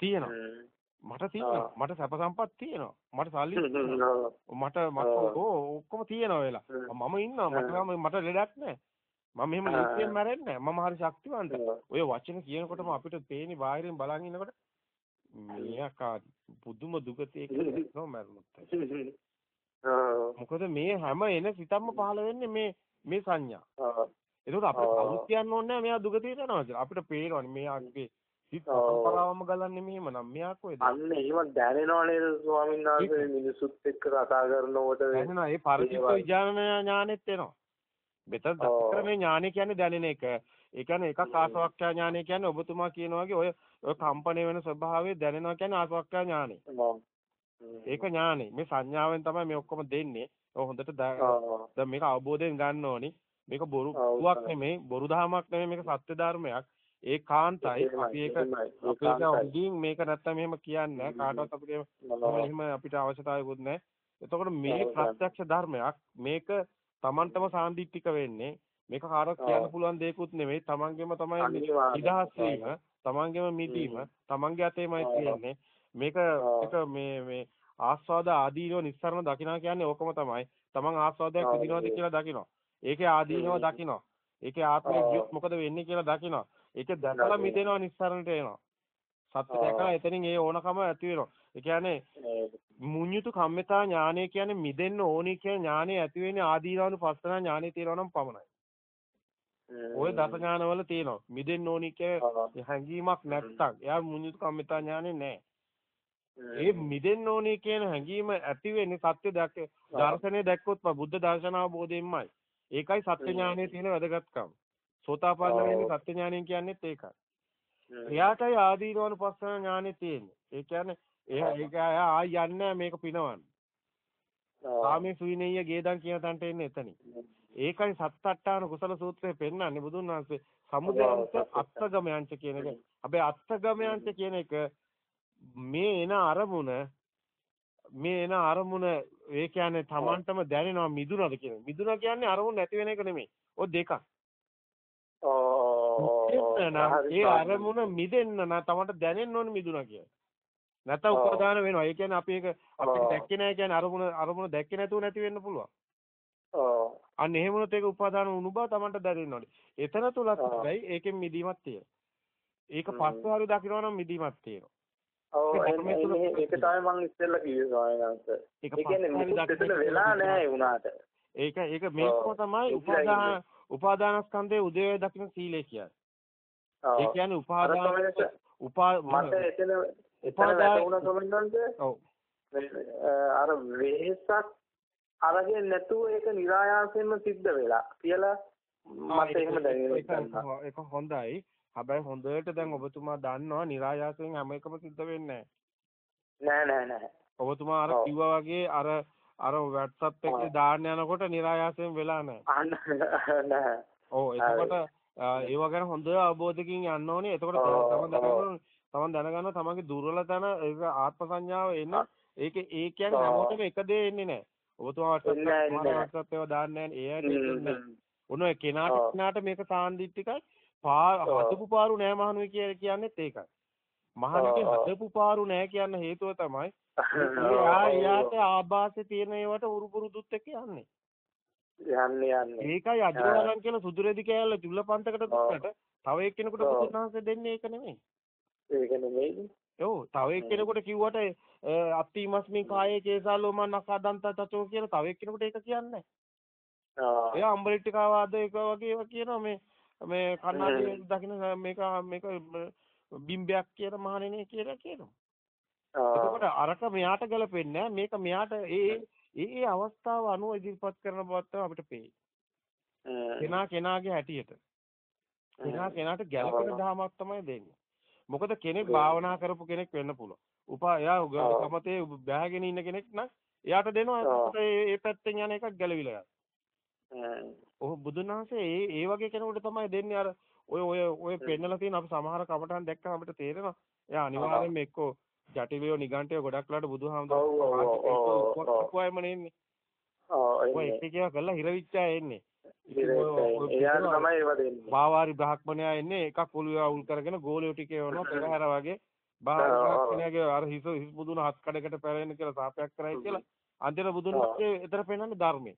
තියෙනවා. මට තියෙනවා. මට සැප සම්පත් තියෙනවා. මට සල්ලි මට මට ඔක්කොම තියෙනවා වෙලා. මම ඉන්නවා. මට මට ලෙඩක් නැහැ. මම මෙහෙම ලේසියෙන් මැරෙන්නේ නැහැ. මම හරි ශක්තිවන්තයි. ඔය වචන කියනකොටම අපිට පේන්නේ බාහිරින් බලන් ඉන්නකොට මෙයා පුදුම දුකතේ කියලා මැරුණොත්. මොකද මේ හැම එන සිතක්ම පහළ වෙන්නේ මේ මේ සංඥා. ඒකට අපිට කවුරුත් කියන්න ඕනේ නැහැ මෙයා දුගතියට යනවා කියලා. අපිට පේනවනේ මෙයාගේ සිත් පරම්පරාවම ගලන්නේ මෙහෙම නම් මෙයා කොහෙද? අන්න එහෙම දැනෙනව නේද ස්වාමීන් වහන්සේ මිනිසුත් එක්ක කතා කරනකොට දැනෙනවා ඒ පරිචිත්ත විඥාන ඥානෙත් එනවා. මෙතන දක්කරනේ ඥානෙ කියන්නේ දැනෙන එක. ඒ කියන්නේ එකක් ආසවක්ඛ්‍යා ඥානෙ කියන්නේ ඔබතුමා කියන වගේ ඔය ඔය කම්පණය වෙන ස්වභාවය දැනෙනවා කියන්නේ ආසවක්ඛ්‍යා ඥානෙ. ඒක ඥානෙ. මේ සංඥාවෙන් තමයි මේ ඔක්කොම දෙන්නේ. ඔය හොඳට දැන් මේක අවබෝධයෙන් ගන්න ඕනි. මේක බොරුවක් නෙමෙයි, බොරු දහමක් නෙමෙයි මේක සත්‍ය ධර්මයක්. ඒ කාන්තයි අපි ඒක අපේක උඩින් මේක නැත්තම් මෙහෙම කියන්නේ කාටවත් අපිට එහෙම අපිට අවශ්‍යතාවයකුත් නැහැ. එතකොට මේ ප්‍රත්‍යක්ෂ ධර්මයක් මේක Tamanටම සාන්දිටික වෙන්නේ. මේක කාටවත් කියන්න පුළුවන් දෙයක්වත් නෙමෙයි. Tamanගෙම තමයි නිදහස් වීම Tamanගෙම මිදීම Tamanගේ අතේමයි තියෙන්නේ. මේක එක මේ මේ ආස්වාද ආදීනව නිස්සරණ දකිනා කියන්නේ ඕකම තමයි. Taman ආස්වාදයක් විඳිනවද කියලා දකිනවා. ඒකේ ආදීනව දකිනවා. ඒකේ ආත්මය ගියොත් මොකද වෙන්නේ කියලා දකිනවා ඒක දැකලා මිදෙනවා නිස්සරණට එනවා. සත්‍ය දැකලා එතනින් ඒ ඕනකම ඇති වෙනවා. ඒ කියන්නේ මුඤ්ඤුතු කම්මතා ඥානය කියන්නේ මිදෙන්න ඕනි කියන ඥානය ඇති වෙන්නේ ආදීනවනු පස්සනා ඥානෙ තියෙනවා නම් පමණයි. ওই දස ඥානවල තියෙනවා. මිදෙන්න ඕනි කියන හැඟීමක් නැත්තම්. එයා මුඤ්ඤුතු කම්මතා ඥානෙ නැහැ. ඒ මිදෙන්න ඕනි කියන හැඟීම ඇති වෙන්නේ සත්‍ය දැක්ක දර්ශනය දැක්කොත් බුද්ධ දර්ශන අවබෝධයෙන්මයි. ඒකයි සත්‍ය ඥානයේ තියෙන වැදගත්කම. සෝතාපන්න වෙන්නේ සත්‍ය ඥානයෙන් කියන්නේත් ඒකයි. එයාටයි ආදීනවනු පස්සනා ඥානෙ තියෙන්නේ. ඒ කියන්නේ එයා ඒක ආය යන්නේ මේක පිනවන්න. සාමේ සුවිනෙය ගේදන් කියන තැනට එන්නේ එතනින්. ඒකයි සත්තට්ඨාන කුසල සූත්‍රයේ පෙන්නන්නේ බුදුන් වහන්සේ සමුදයන්ත අත්තගමයන්ච කියන එක. හැබැයි අත්තගමයන්ච කියන එක මේ එන අරමුණ මේ එන අරමුණ ඒ කියන්නේ Tamanටම දැනෙනවා මිදුනද කියන. මිදුන කියන්නේ අරමුණ නැති වෙන එක නෙමෙයි. ඔය දෙකක්. ඒ අරමුණ මිදෙන්න නම් Tamanට දැනෙන්න ඕනේ මිදුනා කියන්නේ. නැත්නම් උපාදාන වෙනවා. ඒ කියන්නේ අපි ඒක අපිට දැක්කේ නැහැ කියන්නේ අරමුණ අරමුණ දැක්කේ නැතුව නැති වෙන්න පුළුවන්. ඔව්. අන්න එහෙම වුණොත් ඒක උපාදාන වුණු බව Tamanට දැනෙන්න ඕනේ. එතන තුලත් හැබැයි ඒකෙන් මිදීමක් තියෙනවා. ඒක පස්සේ හරි දකිනවා නම් මිදීමක් තියෙනවා. ඔව් ඒක තමයි මම ඉස්සෙල්ලා කිව්වේ ස්වාමීන් වහන්සේ. ඒ කියන්නේ මෙතන වෙලා නැහැ වුණාට. ඒක ඒක මේකම තමයි උපාදාන උපාදානස්කන්ධයේ උදේවය දකින්න සීලය කියන්නේ. ඒ කියන්නේ උපාදාන උපා මට එතන උපාදාන වුණා සමන්නන්ද? ඔව්. අර වෙහසක් අරගෙන නැතුව ඒක નિરાයාසයෙන්ම සිද්ධ වෙලා කියලා මට එහෙම දැනෙනවා. ඒක හොඳයි. හැබැයි හොඳට දැන් ඔබතුමා දන්නවා નિરાයාසයෙන් හැම එකම සිද්ධ වෙන්නේ නැහැ. නෑ නෑ නෑ. ඔබතුමා අර කිව්වා වගේ අර අර WhatsApp එකේ දාන්න යනකොට નિરાයාසයෙන් වෙලා නෑ නෑ ඔව් එතකොට ඒව ගැන හොඳ අවබෝධකින් යන්න ඕනේ. එතකොට තමයි දැනගන්න තමන් දැනගන්නවා තමන්ගේ දුර්වල තැන ඒක ආත්ම සංඥාව එන ඒක ඒ කියන්නේ හැමෝටම එක දේ එන්නේ නැහැ. ඔබතුමා WhatsApp ඒවා දාන්නේ නැහැ. ඒ කෙනාට කෙනාට මේක සාන්දිටිකයි. හදපු පාරු නෑ මහණුයි කියන්නේත් ඒකයි. මහණුගේ හදපු පාරු නෑ කියන හේතුව තමයි එයා එයාට ආభాසෙ තියෙන ඒවට උරුපුරුදුත් එක්ක යන්නේ. යන්නේ යන්නේ. ඒකයි අජෝලන් කියන සුදුරෙදි කෑල්ල චුල්ලපන්තකට දුන්නට තව එක්කෙනෙකුට බුදුන්වහන්සේ දෙන්නේ ඒක නෙමෙයි. ඒක නෙමෙයි. ඔව් තව එක්කෙනෙකුට කිව්වට අත්තිමස්මි කායේ කේසාලෝම නකදන්ත තතෝ කියන තව එක්කෙනෙකුට ඒක කියන්නේ නැහැ. එයා අම්බරිට්ටිකාවාද ඒක වගේ ඒවා කියනවා මේ මේ කන්නාඩි දකින්න මේක මේක බිම්බයක් කියන මහණෙනි කියලා කියනවා. එතකොට අරක මෙයාට ගැලපෙන්නේ මේක මෙයාට ඒ ඒ අවස්ථාව අනුව ඉදිරිපත් කරන බවත් අපිට පේයි. කෙනා කෙනාගේ හැටියට. කෙනා කෙනාට ගැලපෙන දහමක් තමයි දෙන්නේ. මොකද කෙනෙක් භාවනා කරපු කෙනෙක් වෙන්න පුළුවන්. උපා එයා ගමතේ බෑගෙන ඉන්න කෙනෙක් නම් එයාට දෙනවා ඒ පැත්තෙන් යන එකක් ගැලවිලා යනවා. ඔහු බුදුන් වහන්සේ ඒ ඒ වගේ කෙනෙකුට තමයි දෙන්නේ අර ඔය ඔය ඔය පෙන්නලා තියෙන අපි සමහර කමටහන් දැක්කම අපිට තේරෙනවා. එයා අනිවාර්යයෙන්ම එක්කෝ ජටිලයෝ නිගණ්ඨයෝ ගොඩක් ලාට බුදුහාමුදුරුවෝ කොහොමද එන්නේ? ඔය එක එක කරලා හිරවිච්චා එන්නේ. එයාට තමයි ඒව දෙන්නේ. බාවාරි බ්‍රාහ්මණයා එන්නේ එකක් ඔළුව අවුල් කරගෙන ගෝලියෝ ටිකේ වුණා පෙරහැර වගේ. බාහිරක්ෂණයගේ අර හිස හිස් බුදුන හත් කඩකට පැලෙන කියලා සාපයක් කරයි කියලා අන්තිම බුදුන් වහන්සේ එතර පෙන්වන්නේ ධර්මයේ.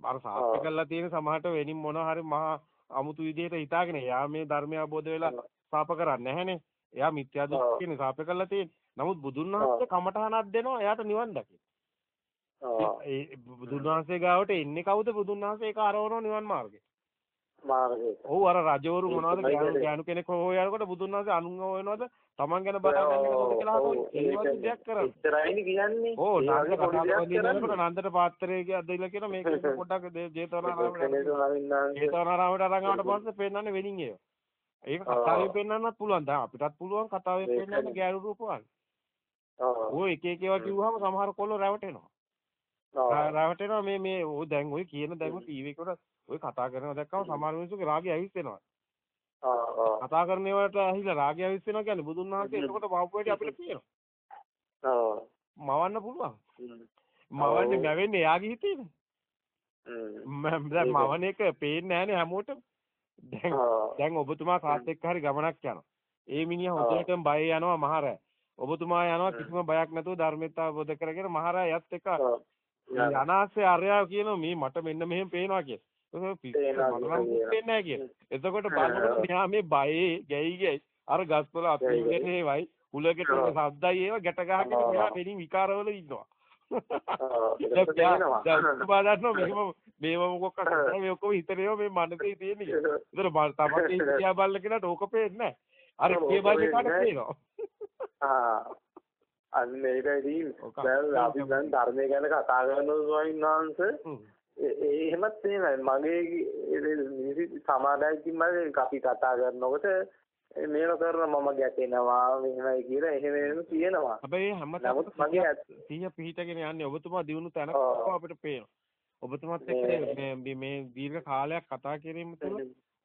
අර සාප්‍ය කරලා තියෙන සමහරට වෙනින් මොන හරි මහා අමුතු විදිහට හිතාගෙන එයා මේ ධර්මය අවබෝධ වෙලා සාප කරන්නේ නැහනේ. එයා මිත්‍යා දෘෂ්ටිනේ සාප කරලා තියෙන්නේ. නමුත් බුදුන් වහන්සේ කමඨහනක් දෙනවා එයාට නිවන් දකින්න. ඒ බුදුන් වහන්සේ ගාවට එන්නේ කවුද බුදුන් වහන්සේ ඒක අරවනවා නිවන් මාර්ගේ. මාර්ගේ. ඔව් අර රජවරු මොනවද ගෑනු කෙනෙක් හොයනකොට බුදුන් වහන්සේ අනුන් හොයනවද Taman ගැන බලාගන්න කොහොමද කියලා වගේ දෙයක් කරන්නේ. ඉතරයිනේ කියන්නේ. ඕ නන්ද කතාවදිනකොට නන්දට පාත්‍රයේ අදලා කියන මේක පොඩ්ඩක් ජේතවනාරාමයට ජේතවනාරාමයට අරන් ආවට පස්සේ පෙන්නන්නේ වෙනින් ඒවා. ඒක කතාවේ පෙන්වන්නත් පුළුවන්. දැන් අපිටත් පුළුවන් කතාවේ පෙන්වන්න ගෑනු රූපවල. ඔය එක එක ඒවා කිව්වහම සමහර කොල්ලෝ රැවටෙනවා. රැවටෙනවා මේ මේ දැන් ඔය කියන දැන් ටීවී එකට ඔය කතා කරනවා දැක්කම සමහර මිනිස්සුගේ රාගය ඇවිස්සෙනවා. කතා කරන ඒවාට ඇහිලා රාගය ඇවිස්සෙනවා කියන්නේ බුදුන් වහන්සේ එතකොට වහපුවට අපිට පේනවා. මවන්න පුළුවන්. මවන්නේ නැවෙන්නේ එයාගේ හිතේනේ. මම දැන් මවන එක පේන්නේ නැහනේ හැමෝටම. දැන් දැන් ඔබතුමා කාත් එක්ක හරි ගමනක් යනවා. ඒ මිනිහා හොඳටම බය යනවා මහරෑ. ඔබතුමා යනවා කිසිම බයක් නැතුව ධර්මයට අවබෝධ කරගෙන මහරෑ යත් එක්ක අනාස්සේ අරයා කියනවා මේ මට මෙන්න මෙහෙම පේනවා කියලා. පිස්සු කියන. එතකොට බලනකොට මෙහා මේ බයේ ගැයි ගැයි. අර ගස්වල අපිගෙන ඒවයි. කුලකට සද්දයි ඒව ගැට ගහගෙන මෙහා වෙනින් විකාරවල ඉන්නවා. දැන් බලන්න මෙහෙම මේව මොකක් කරන්නේ මේ ඔක්කොම හිතේම මේ මනසේ තියෙන්නේ. ඒතර තමයි ඉතියා බල්ල කෙනාට ඕක පේන්නේ නැහැ. අර කිය බල්ල කාට පේනවා. ආ අන්න ඒකයි දැන් අපි දැන් ධර්මය ගැන කතා කරනවා ස්වාමීන් වහන්සේ එහෙමත් තියෙනවා මගේ සමාදායකින් මම අපි කතා කරනකොට මේව කරන මම ගැටෙනවා මෙහෙමයි කියලා එහෙම එහෙම තියෙනවා. හැබැයි හැමදාම මගේ සිහිය පිහිටගෙන යන්නේ ඔබතුමා දිනු තැනක අපිට පේනවා. ඔබතුමාත් එක්ක මේ මේ දීර්ඝ කාලයක් කතා කිරීම තුළ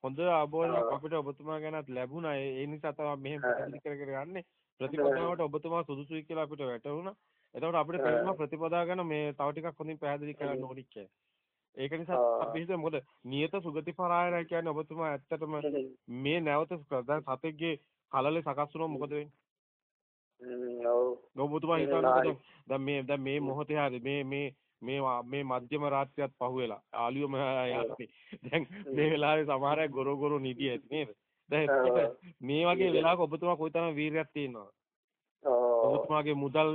හොඳ අවබෝධයක් අපිට ඔබතුමා ගැනත් ලැබුණා. ඒ නිසා තමයි මෙහෙම පැහැදිලි කරගෙන යන්නේ. ප්‍රතිපදාවට ඔබතුමා සුදුසුයි කියලා අපිට වැටහුණා. එතකොට අපිට තේරුණා ප්‍රතිපදාව ගැන මේ තව ටිකක් හොඳින් පැහැදිලි කරන්න ඕනි කියලා. ඒක නිසා අපි හිතුවා මොකද නියත සුගති පරායනයි කියන්නේ ඔබතුමා ඇත්තටම මේ නැවත දැන් සතෙක්ගේ කලලේ සකස් වුණොත් මොකද වෙන්නේ? ඔව්. ඔබතුමා හිතන්නේ දැන් මේ දැන් මේ මොහොතේ හරි මේ මේ මේ මේ මධ්‍යම රාත්‍රියත් පහුවෙලා ආලියම යන්නේ. දැන් මේ වෙලාවේ සමහර අය ගොරෝ ගොරෝ නිදි ඇති නේද? දැන් මේ වගේ වෙලාවක ඔබතුමා කොයිතරම් වීරියක් තියෙනවද? ඔබතුමාගේ මුදල්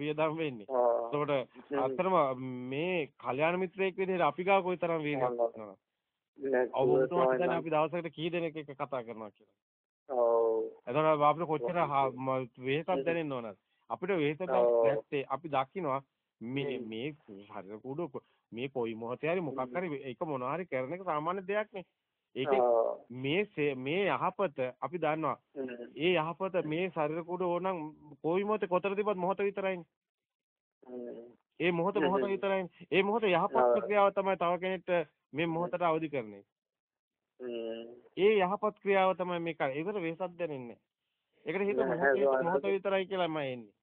වියදම් වෙන්නේ. එතකොට අත්‍තරම මේ කල්යාණ මිත්‍රයෙක් විදිහට අපි ගාව කොයිතරම් වීරියක් තියෙනවද? ඔබතුමා හිතන්නේ අපි දවසකට කී දෙනෙක් එක්ක කතා කරනවා කියලා. ඔව්. එතකොට අපිට කොච්චර වෙහෙසක් දැනෙන්න ඕනද? අපිට වෙහෙස නැත්තේ අපි දකිනවා මේ මේ හරියට කුඩු මේ කොයි මොහොතේ හරි මොකක් හරි ඒක මොනවා හරි කරන එක සාමාන්‍ය දෙයක් නේ. ඒකේ මේ මේ යහපත අපි දන්නවා. ඒ යහපත මේ ශරීර කුඩ ඕනම් කොයි මොහොතේ කොතන තිබ්බත් මොහොත විතරයිනේ. ඒ මොහොත මොහොත විතරයිනේ. ඒ මොහොත යහපත් ක්‍රියාව තමයි තව කෙනෙක්ට මේ මොහොතට අවදි කරන්නේ. ඒ යහපත් ක්‍රියාව තමයි මේක. ඒකට වෙහසක් දැනෙන්නේ. ඒකට හිත මොහොත විතරයි කියලා මම එන්නේ.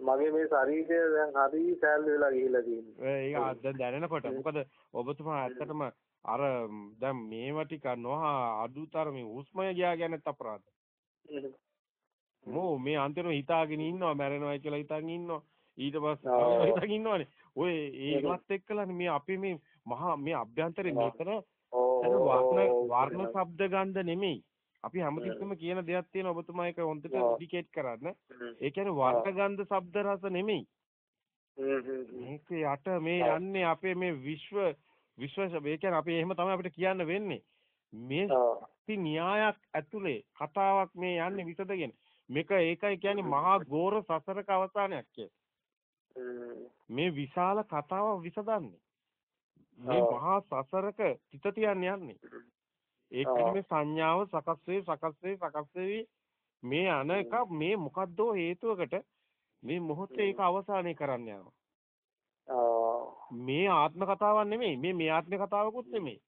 මගේ මේ ශරීරය දැන් හරි සෑල්ලු වෙලා ගිහිල්ලා තියෙනවා. ඒක දැන් දැනෙනකොට මොකද ඔබතුමා ඇත්තටම අර දැන් මේවා ටික නොහා අඩුතර මේ හුස්මය ගියා ගැනත් අපරාධ. මෝ මේ අන්තිම හිතාගෙන ඉන්නවා මැරෙනවා කියලා හිතාගෙන ඉන්නවා. ඊට පස්සේ හිතාගෙන ඉන්නවනේ. ඔය ඒවත් එක්කලානේ මේ අපි මේ මහා මේ අභ්‍යන්තරේ මෙතන වර්ණ වර්ණ ශබ්ද ගන්ධ නෙමෙයි. අපි හැමතිස්සෙම කියන දෙයක් තියෙන ඔබතුමා ඒක හොඳට ඉන්ඩිකේට් කරන්න. ඒ කියන්නේ වර්ණ ගන්ධ ශබ්ද රස නෙමෙයි. මේක යට මේ යන්නේ අපේ මේ විශ්ව විශ්ව ඒ කියන්නේ අපි එහෙම තමයි අපිට කියන්න වෙන්නේ. මේ ශක්ති න්‍යායක් ඇතුලේ කතාවක් මේ යන්නේ විසදගෙන. මේක ඒකයි කියන්නේ මහා ගෝර සසරක අවසානයක් මේ විශාල කතාව විසදන්නේ. මේ මහා සසරක තිත තියන්න යන්නේ. ඒ කියන්නේ සංඥාව සකස් වේ සකස් වේ සකස් වෙවි මේ අන එක මේ මොකද්දෝ හේතුවකට මේ මොහොතේ ඒක අවසානය කරන්න යනවා. මේ ආත්ම කතාවක් නෙමෙයි මේ මේ ආත්ම කතාවකුත් නෙමෙයි.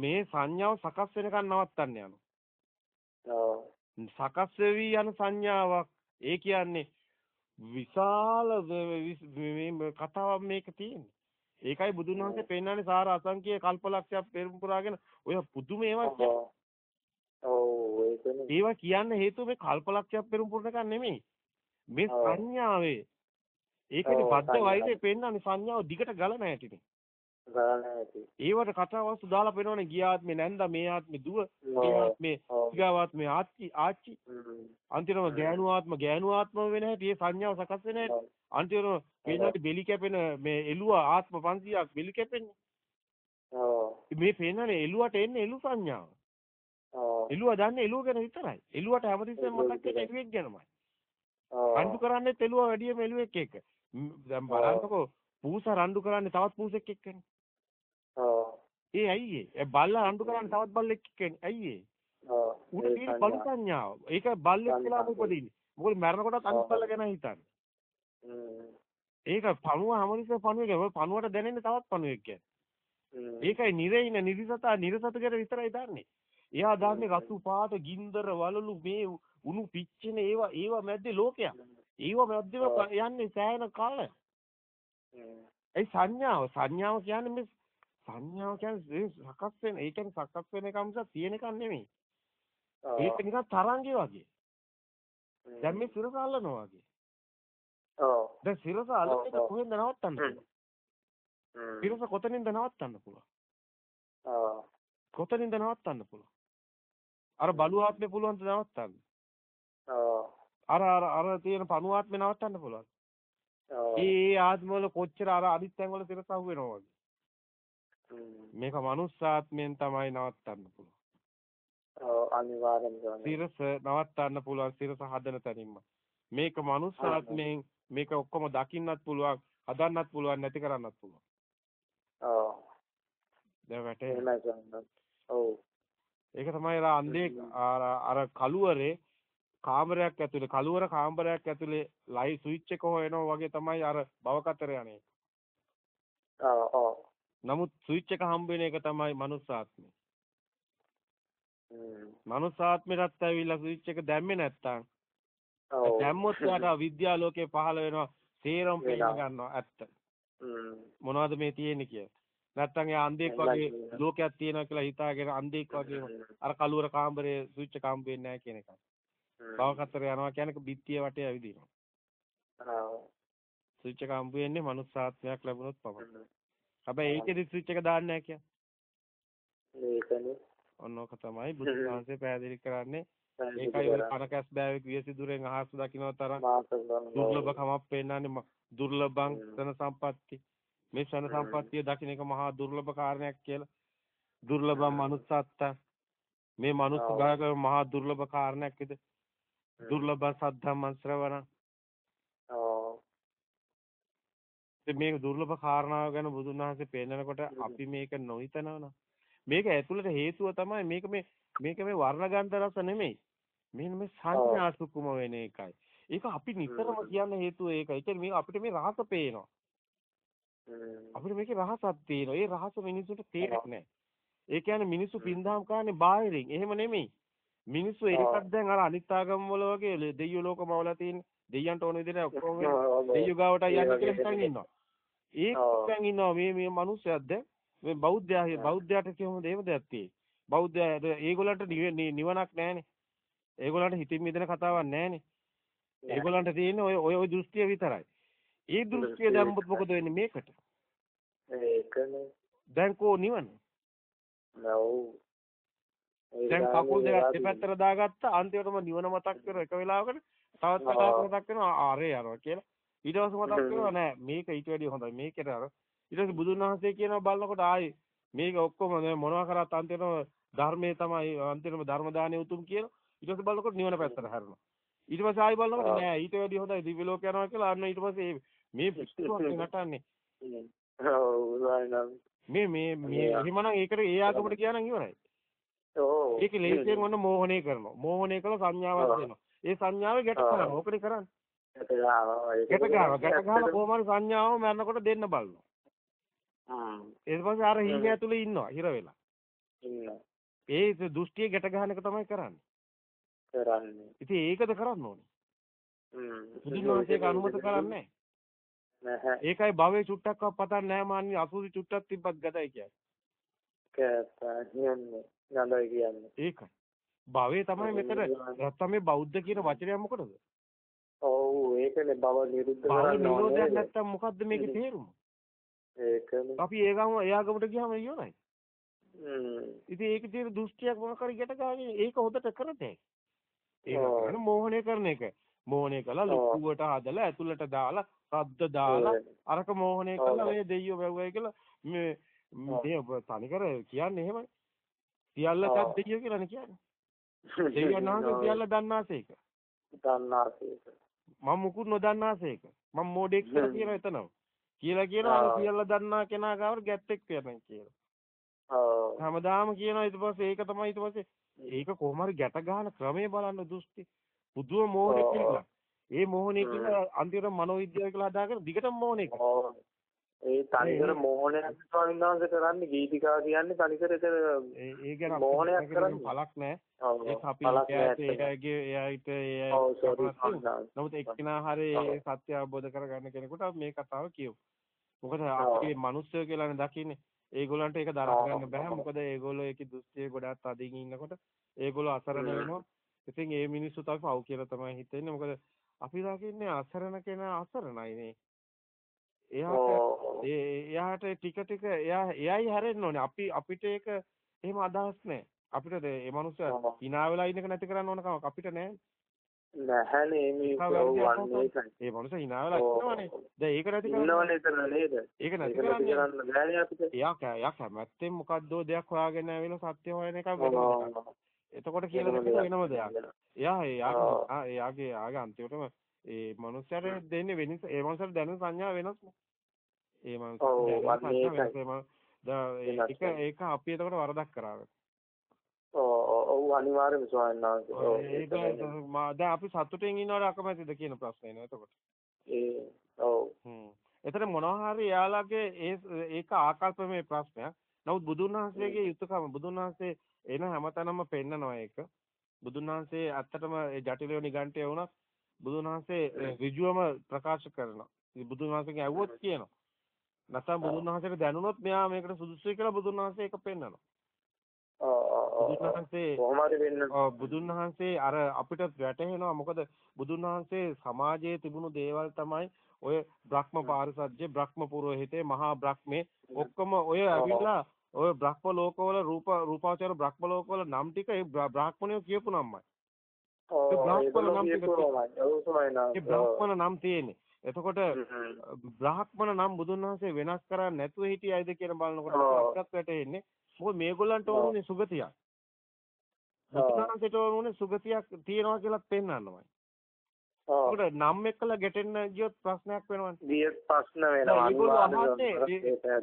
මේ සංඥාව සකස් වෙනකන් නවත්තන්න යනවා. සකස් වෙවි යන සංඥාවක් ඒ කියන්නේ විශාල කතාවක් මේක තියෙන්නේ. ඒකයි බුදුන් වහන්සේ පෙන්නන්නේ සාර අසංකීය කල්පලක්ෂයක් පෙරම් පුරාගෙන ඔය පුදුම ඒවා ඔව් ඒක ඒවා කියන්න හේතුව මේ කල්පලක්ෂයක් පෙරම් පුරණ එකක් නෙමෙයි. මේ සංඥාවේ. ඒකනේ බද්ධ වෛරේ පෙන්නන්නේ සංඥාව දිගට ගලන හැටිනේ. ඒවට කතාවස්තු දාලා පෙන්නවනේ ගියාත්මේ නැන්දා මේ ආත්මේ දුව මේ ආත්මේ ඊගාවාත්මේ ආච්චි ආච්චි. අන්තිමව ගෑනුආත්ම ගෑනුආත්ම වෙන හැටි ඒ සංඥාව සකස් වෙන හැටි අන්තිමව පේනවාට බෙලි කැපෙන මේ එළුව ආත්ම 500ක් බෙලි කැපෙන්නේ. මේ පේනනේ එළුවට එන්නේ එළු සංඥාව. එළුවා දන්නේ එළුව ගැන විතරයි. එළුවට හැමතිස්සෙම මතක් වෙන්නේ එළුවෙක් ගැනමයි. රණ්ඩු කරන්නේ එළුවා වැඩියම එළුවෙක් එක්ක. දැන් බලන්නකෝ පූසා රණ්ඩු කරන්නේ තවත් පූසෙක් එක්කනේ. ඒ ඇයි ඒ? බල්ලා රණ්ඩු කරන්නේ තවත් බල්ලෙක් එක්කනේ. ඇයි ඒ? උට තියෙන බලු සංඥාව. ඒක බල්ලෙක් කියලා උපදින්නේ. මොකද මරණ කොටත් අනිත් බල්ල ගැන හිතන්නේ. ඒක පණුව හැමතිස්සෙම පණුවෙක්. ඔය පණුවට දැනෙන්නේ තවත් පණුවෙක් කියන්නේ. ඒකයි නිරේින නිරිසතා නිරසතකට විතරයි දන්නේ. එයා දන්නේ රතු පාට ගින්දර වලලු මේ උණු පිච්චෙන ඒවා ඒවා මැද්දේ ලෝකයක්. ඒවා මැද්දේම යන්නේ සෑහෙන කාලය. ඒ සංඥාව සංඥාව කියන්නේ මේ සංඥාව කියන්නේ සකස් වෙන ඒ කියන්නේ සකස් වෙන එක මිසක් තියෙන එකක් නෙමෙයි. ඒක නිකන් තරංගේ වගේ. දැන් මේ සිරස අල්ලනවා වගේ. ඔව්. දැන් සිරස අල්ලන එක කොහෙන්ද නවත්තන්න පුළුවන්? සිරස කොතනින්ද නවත්තන්න පුළුවන්? ඔව්. කොතනින්ද නවත්තන්න පුළුවන්? අර බලු ආත්මේ පුළුවන් ද නවත්තන්න? අර අර අර තියෙන පණු ආත්මේ නවත්තන්න පුළුවන්. ඒ ආත්ම වල කොච්චර අර අනිත් තැන් වල සිරස අහු වෙනවා වගේ. මේක මනුස්ස ආත්මයෙන් තමයි නවත්තන්න පුළුවන්. ඔව් අනිවාර්යෙන්ම සිරස නවත්තන්න පුළුවන් සිරස හදන තැනින්ම. මේක මනුස්ස ආත්මයෙන් මේක ඔක්කොම දකින්නත් පුළුවන්, හදන්නත් පුළුවන්, නැති කරන්නත් පුළුවන්. ඔව්. දැන් වැටේ. ඔව්. ඒක තමයි අර අන්දේ අර කළුවරේ කාමරයක් ඇතුලේ කළුවර කාමරයක් ඇතුලේ ලයි ස්විච් එක හොයනවා වගේ තමයි අර භවකතර යන්නේ. නමුත් ස්විච් එක හම්බ වෙන එක තමයි මනුස්සාත්මය. මනුස්සාත්මයටත් ඇවිල්ලා ස්විච් එක දැම්මේ නැත්තම්. දැම්මොත් යාට විද්‍යාලෝකේ පහළ වෙනවා සේරම පේන්න ගන්නවා ඇත්ත. මොනවද මේ තියෙන්නේ කියලා. නැත්තම් එයා අන්ධෙක් වගේ ලෝකයක් තියෙනවා කියලා හිතාගෙන අන්ධෙක් වගේ අර කළුවර කාමරේ ස්විච් එක හම්බ වෙන්නේ නැහැ කියන එක. භවකතර යනවා කියන්නේ බිත්තිය වටේ ඇවිදිනවා. ඔව්. ස්විච් එක හම්බ වෙන්නේ මනුස්සාත්මයක් ලැබුණොත් පමණයි. හැබැයි ඒකෙදි ස්විච් එක දාන්නේ නැහැ කියන්නේ. ඒකනේ. ඔන්නෝක තමයි බුදුසසුනේ පැහැදිලි කරන්නේ. ඒකයි ඔය කනකැස් බෑවෙක් වියසිදුරෙන් අහස් දකින්න තරම් දුර්ලභකමක් පෙන්නන්නේ දුර්ලභං සන සම්පatti. මේ සන සම්පත්තිය දකින්න එක මහා දුර්ලභ කාරණයක් කියලා. දුර්ලභම් මනුස්සත්ත. මේ මනුස්ස ගායක මහා දුර්ලභ කාරණයක් විද. දුර්ලභ සද්ධම්මං ශ්‍රවණ. ඔව්. මේ දුර්ලභ කාරණාව ගැන බුදුන් වහන්සේ පෙන්නකොට අපි මේක නොහිතනවනම් මේක ඇතුළට හේතුව තමයි මේක මේ මේක මේ වර්ණ ගන්ධ රස නෙමෙයි. මෙන්න මේ සංඥා සුකුම වෙන එකයි. ඒක අපි නිතරම කියන්න හේතුව ඒකයි. ඒ කියන්නේ අපිට මේ රහස පේනවා. අපිට මේකේ රහසක් තියෙනවා. ඒ රහස මිනිසුන්ට තේරෙන්නේ නැහැ. ඒ කියන්නේ මිනිස්සු පින්දාම් කරන්නේ බාහිරින්. එහෙම නෙමෙයි. මිනිස්සු ඒකත් දැන් අර අනිත් ආගම් වල වගේ දෙයියෝ ලෝකමවලා තියෙන දෙයියන්ට ඕන විදිහට ඔක්කොම දෙයියෝ ගාවට යන්න කියලා හිතන් ඉන්නවා. ඒකෙන් ඉන්නවා මේ මේ මිනිස්සුත් දැන් මේ බෞද්ධයා බෞද්ධයාට කියමු දේව දෙයක් තියෙයි. බෞද්ධයා ඒගොල්ලන්ට නිවනක් නැහැනේ. ඒගොල්ලන්ට හිතින් මිදෙන කතාවක් නැහැනේ. ඒගොල්ලන්ට තියෙන්නේ ඔය ඔය දෘෂ්ටිය විතරයි. ඒ දෘෂ්ටිය දැම්මොත් මොකද වෙන්නේ මේකට? ඒකනේ. දැන් කෝ නිවන? ඔව්. දැන් කකුල් දෙක දෙපැත්තට දාගත්ත අන්තිමටම නිවන මතක් කර එක වෙලාවකට තවත් කතාවක් මතක් වෙනවා ආරේ යනවා කියලා. ඊට පස්සේ මතක් වෙනවා නෑ මේක ඊට වැඩිය හොඳයි මේකට අර ඊට පස්සේ බුදුන් වහන්සේ කියනවා බලනකොට ආයේ මේක ඔක්කොම මොනවා කරත් අන්තිමටම ධර්මයේ තමයි අන්තිමටම ධර්ම දානය උතුම් කියලා ඊට පස්සේ බලනකොට නිවන පැත්තට හැරෙනවා. ඊට පස්සේ ආයි බලනකොට නෑ ඊට වැඩිය හොඳයි දිව්‍ය ලෝක යනවා කියලා අන්න ඊට පස්සේ මේ පිටුවක් නටන්නේ. මේ මේ මේ එහෙමනම් ඒකට ඒ ආගමට කියනනම් ඉවරයි. ඔව්. ඒක ලේසියෙන් ඔන්න මෝහණය කරනවා. මෝහණය කළ සංඥාවක් දෙනවා. ඒ සංඥාවේ ගැට කරනවා. ඕකනේ කරන්නේ. ගැට ගන්නවා. ගැට ගහලා කොහොමද සංඥාව මරනකොට දෙන්න බලනවා. හ්ම්. ඊට පස්සේ අර හීන ඇතුලේ ඉන්නවා හිර වෙලා. ඉන්නවා. ඒ දෘෂ්ටිය ගැට ගන්න එක තමයි කරන්නේ. කරන්නේ. ඉතින් ඒකද කරන්න ඕනේ. හ්ම්. බුදුන් වහන්සේ ඒක අනුමත කරන්නේ නැහැ. ඒකයි භවයේ චුට්ටක්වත් පතන්නේ නැහැ මාන්නේ අසුසි චුට්ටක් තිබ්බත් ගතයි කියන්නේ. කියන්නේ. ගඳයි කියන්නේ. ඒකයි. භවය තමයි මෙතන නැත්තම් මේ බෞද්ධ කියන වචනය මොකටද? ඔව් ඒකනේ භව නිරුද්ධ භව නිරෝධයක් නැත්තම් මොකද්ද මේකේ තේරුම? ඒකනේ. අපි ඒ ගම එයා ගමට ගියාම ඉවරයි. හ්ම්. ඉතින් ඒකේ තියෙන දෘෂ්ටියක් මොකක් හරි ගැට ගාගෙන ඒක හොදට කරතේ. ඒක කියන්නේ මෝහණය කරන එක. මෝහණය කළා ලොකුවට හදලා ඇතුළට දාලා රද්ද දාලා අරක මෝහණය කළා මේ දෙයියෝ වැව්වයි කියලා මේ මේ තනිකර කියන්නේ එහෙමයි. සියල්ලටත් දෙයියෝ කියලානේ කියන්නේ. දෙවියන් වහන්සේ සියල්ල දන්නාසේක. දන්නාසේක. මම මුකුත් නොදන්නාසේක. මම මෝඩෙක් කියලා කියන එතනම. කියලා කියනවා සියල්ල දන්නා කෙනා ගාවට ගැත්තෙක් වෙනවා කියලා. ඔව්. හැමදාම කියනවා ඊට පස්සේ ඒක තමයි ඊට පස්සේ ඒක කොහොම හරි ගැට ගන්න ක්‍රමේ බලන්න දෘෂ්ටි. පුදුම මෝහනේ කියලා. ඒ මෝහනේ කියලා අන්තිමට මනෝවිද්‍යාව කියලා හදාගෙන දිගටම මෝහනේ. ඒ තනිකර මෝහනයක් ස්වාමීන් වහන්සේ කරන්නේ ගීතිකා කියන්නේ තනිකර ඒක ඒ ගැන මෝහනයක් කරන්නේ පළක් නැහැ. ඒක අපි එයාගේ එයාට එයා නමුත් එක්කිනා හරි සත්‍ය අවබෝධ කරගන්න කෙනෙකුට මේ කතාව කියමු. මොකද අපේ මිනිස්සු කියලානේ දකින්නේ. ඒගොල්ලන්ට ඒක දරා ගන්න බෑ. මොකද ඒගොල්ලෝ ඒකේ දෘෂ්ටිය ගොඩක් තදින් ඉන්නකොට ඒගොල්ලෝ අසරණ වෙනවා. ඉතින් ඒ මිනිස්සු තමයි පව් කියලා තමයි හිතෙන්නේ. මොකද අපි දකින්නේ අසරණ කෙනා අසරණයිනේ. එයාට එයාට ටික ටික එයා එයයි හැරෙන්න ඕනේ. අපි අපිට ඒක එහෙම අදහස් නැහැ. අපිට මේ මනුස්සයා hina වෙලා ඉන්නක නැති කරන්න ඕන කමක් අපිට නැහැ. නැහැනේ මේ වන්නේ ඒ මනුස්සයා hina වෙලා ඉන්නවනේ. දැන් ඒක නැති කරන්න ඉන්නවනේ නේද? ඒක නැති කරන්න බෑනේ අපිට. එයා එයා කැමැත්තෙන් මොකද්දෝ දෙයක් හොයාගෙන ආවිලා සත්‍ය හොයන එක වෙනවා. එතකොට කියලා දෙන්න වෙනම දෙයක්. එයා එයා එයාගේ එයාගේ අන්තිමටම ඒ මනුස්සයාට දෙන්නේ වෙනස ඒ මනුස්සයාට දැනෙන සංඥා වෙනස් ඒ මනුස්සයා ඒක අපි එතකොට වරදක් කරාද ඔව් අනිවාර්යයෙන්ම ස්වාමීන් වහන්සේ ඒක දැන් අපි සතුටින් ඉන්නවට අකමැතිද කියන ප්‍රශ්නේ නේද එතකොට ඒ ඔව් හ්ම් එතන මොනවා හරි එයාලගේ ඒ ඒක ආකල්පමේ ප්‍රශ්නයක් නමුත් බුදුන් වහන්සේගේ යුතුයකම බුදුන් වහන්සේ එන හැමතැනම පෙන්නනවා ඒක බුදුන් වහන්සේ ඇත්තටම ඒ ජටිලෝ නිගණ්ඨය වුණත් බුදුන් වහන්සේ ඍජුවම ප්‍රකාශ කරනවා. බුදුන් වහන්සේගෙන් ඇහුවොත් කියනවා. නැත්නම් බුදුන් වහන්සේට දැනුණොත් මෙයා මේකට සුදුසුයි කියලා බුදුන් වහන්සේ ඒක පෙන්නනවා. බුදුන් වහන්සේ කොහොමද වෙන්නේ? බුදුන් වහන්සේ අර අපිට වැටහෙනවා මොකද බුදුන් වහන්සේ සමාජයේ තිබුණු දේවල් තමයි ඔය බ්‍රහ්ම පාරිසජ්ජේ බ්‍රහ්ම පුරোহিතේ මහා බ්‍රහ්මේ ඔක්කොම ඔය ඇවිල්ලා ඔය බ්‍රහ්ම ලෝකවල රූප රූපාවචර බ්‍රහ්ම ලෝකවල නම් ටික ඒ බ්‍රාහ්මණයෝ කියපු නම්මයි. බ්‍රාහ්මණ නම් තියෙන්නේ. එතකොට බ්‍රාහ්මණ නම් බුදුන් වහන්සේ වෙනස් කරන්නේ නැතුව හිටියයිද කියන බලනකොට අපිට වැටෙන්නේ මොකද මේගොල්ලන්ට ඕනුනේ සුගතියක්. බුදුන්වහන්සේට ඕනුනේ සුගතියක් තියනවා කියලා පෙන්වන්නමයි. ඒකට නම් එක්කලා ගැටෙන්න ගියොත් ප්‍රශ්නයක් වෙනවනේ. ගියත් ප්‍රශ්න වෙනවා.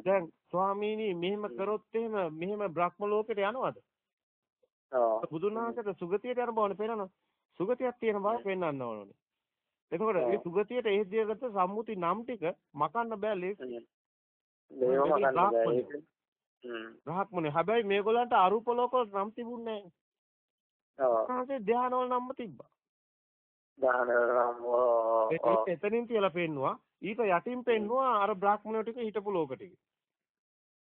දැන් ස්වාමීනි මෙහෙම කරොත් එහෙම මෙහෙම බ්‍රහ්ම ලෝකෙට යනවද? ඔව්. බුදුන් වහන්සේට සුගතියට යන බවනේ පෙන්වනවා. සුගතියක් තියෙන බව පෙන්වන්න ඕනේ. එතකොට මේ සුගතියට දියගත සම්මුති නම් ටික මකන්න බෑ ලේසි. මේව මකන්න බෑ. බ්‍රහ්මනේ හැබැයි මේගොල්ලන්ට අරූප ලෝකවල නම් තිබුණේ නැහැ. ඔව්. ධානවල නම්ම තිබ්බා. ධානවල එතනින් තියලා පෙන්නවා. ඊට යටින් පෙන්නවා අර බ්‍රාහ්මණයෝ ටික හිටපු ලෝක ටික.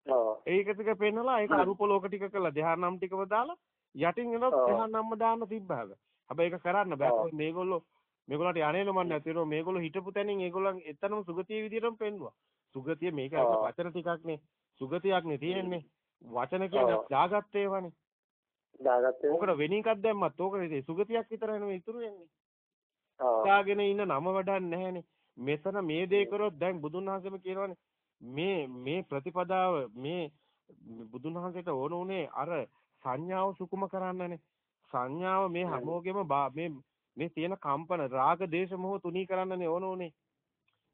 ඔව්. ඒක ටික පෙන්නලා ඒක අරූප ලෝක ටික කළා ධානම් ටිකව දාලා යටින් එනවා ධානම්ම දාන්න තිබ්බා හැබැයි. ඒක කරන්න බෑ. මේගොල්ලෝ මේගොල්ලන්ට යන්නේම නැති වෙනවා. මේගොල්ලෝ හිටපු තැනින් ඒගොල්ලන් එතනම සුගතිය විදියටම පෙන්නවා. සුගතිය මේක වචන ටිකක්නේ. සුගතියක්නේ තියෙන්නේ. වචන කියන්නේ දාගත්තේ ඒවානේ. දාගත්තේ. ඕකට වෙන එකක් දැම්මත් ඕක සුගතියක් විතරයි නෙවෙයි ඉතුරු වෙන්නේ. දාගෙන ඉන්න නම වඩන්නේ නැහනේ. මෙතන මේ දේ කරොත් දැන් බුදුන් වහන්සේම කියනවානේ මේ මේ ප්‍රතිපදාව මේ බුදුන් වහන්සේට ඕන උනේ අර සංඥාව සුකුම කරන්නනේ. සංඥාව මේ හැමෝගෙම මේ මේ තියෙන කම්පන රාග දේශ මොහ තුනී කරන්නනේ ඕන උනේ.